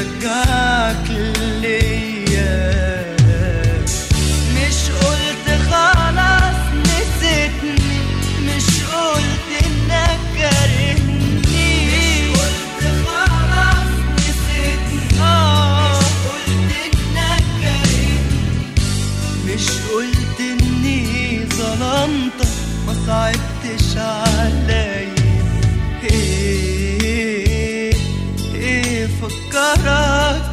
رجعك ليا. مش قلت خلاص نسيتني مش قلت إنك كرهني مش قلت خلاص نسيتني. آه مش قلت إنك كرهني مش قلت إني ظلمتك ما صعبتش عليك çıkarak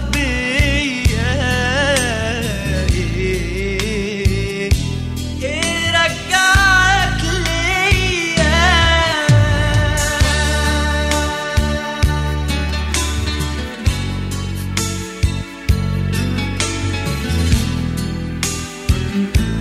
thank mm -hmm. you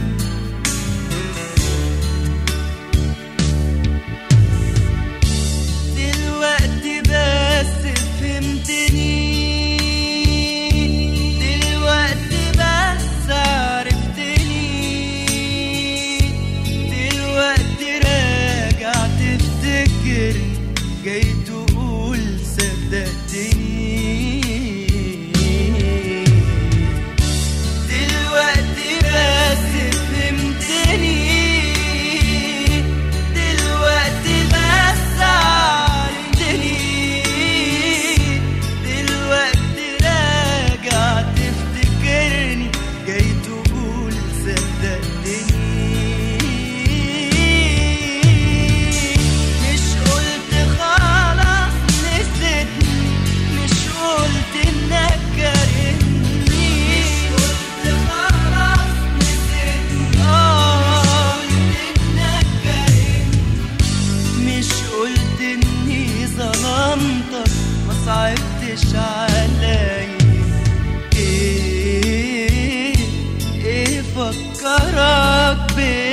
فكرك بيا